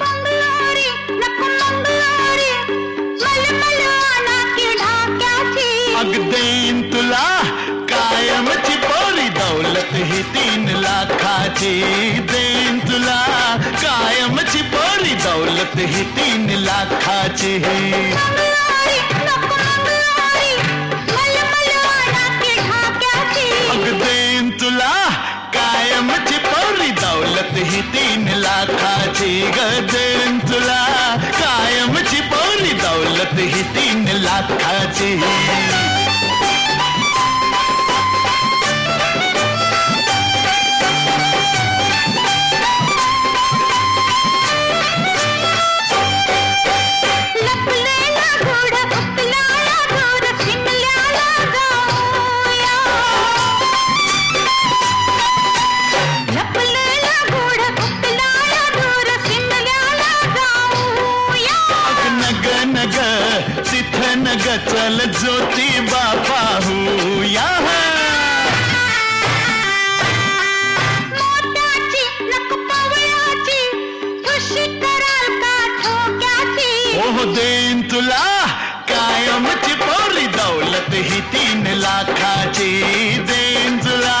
बंगलोरी नको मंगलोरी मलमलवाना की ढाक्याची अग देईन तुला कायमची पोरी दौलत ही तीन लाखाची देईन तुला कायमची पोरी दौलत ही तीन लाखाची मंगलोरी नको मंगलोरी मलमलवाना की ढाक्याची अग देईन तुला कायमची पोरी दौलत ही तीन लाखा जी गजन तुला कायमची तिथ नग चल बापा या मोत्याची नक पवळ्याची खुशी कराल का ठोक्याची ओह देईन तुला कायमची पोरी दौलत ही तीन लाखाची। देईन तुला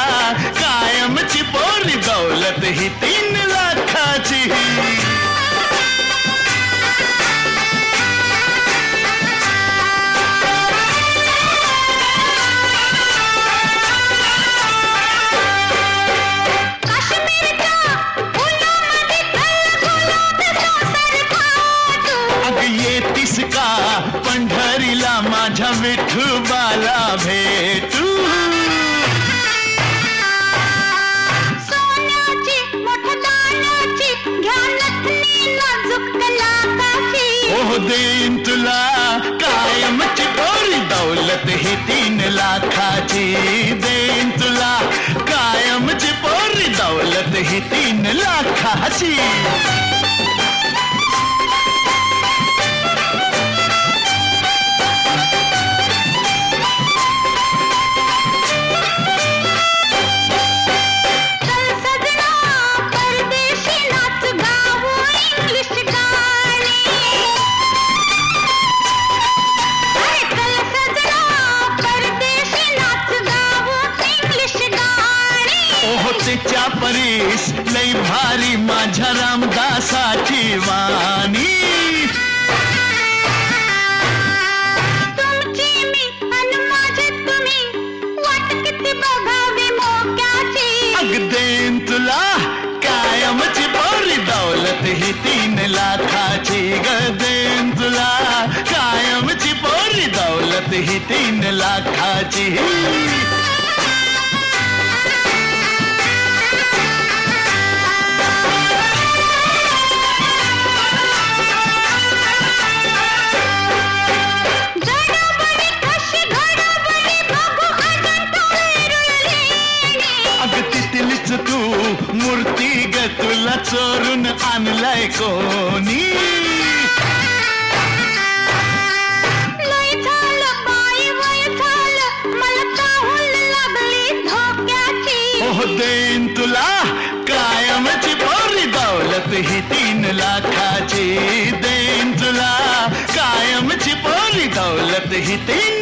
अग येतीस का पंढरीला माझ्या विठुबाला भेटू. ओह देईन तुला कायमची पोरी दौलत ही तीन लाखाची. देईन तुला कायमची पोरी दौलत ही तीन लाखाची. तिच्या परीस लई भारी माझ्या रामदासाची वाणी. देईन तुला कायमची दौलत ही तीन लाखाची. ग देईन तुला कायमची पोरी दौलत ही तीन लाखाची. मूर्ती ग तुला चोरून आणलाय कोणी? देईन तुला कायमची पोरी दौलत ही तीन लाखाची. देईन तुला कायमची पोरी दौलत ही तीन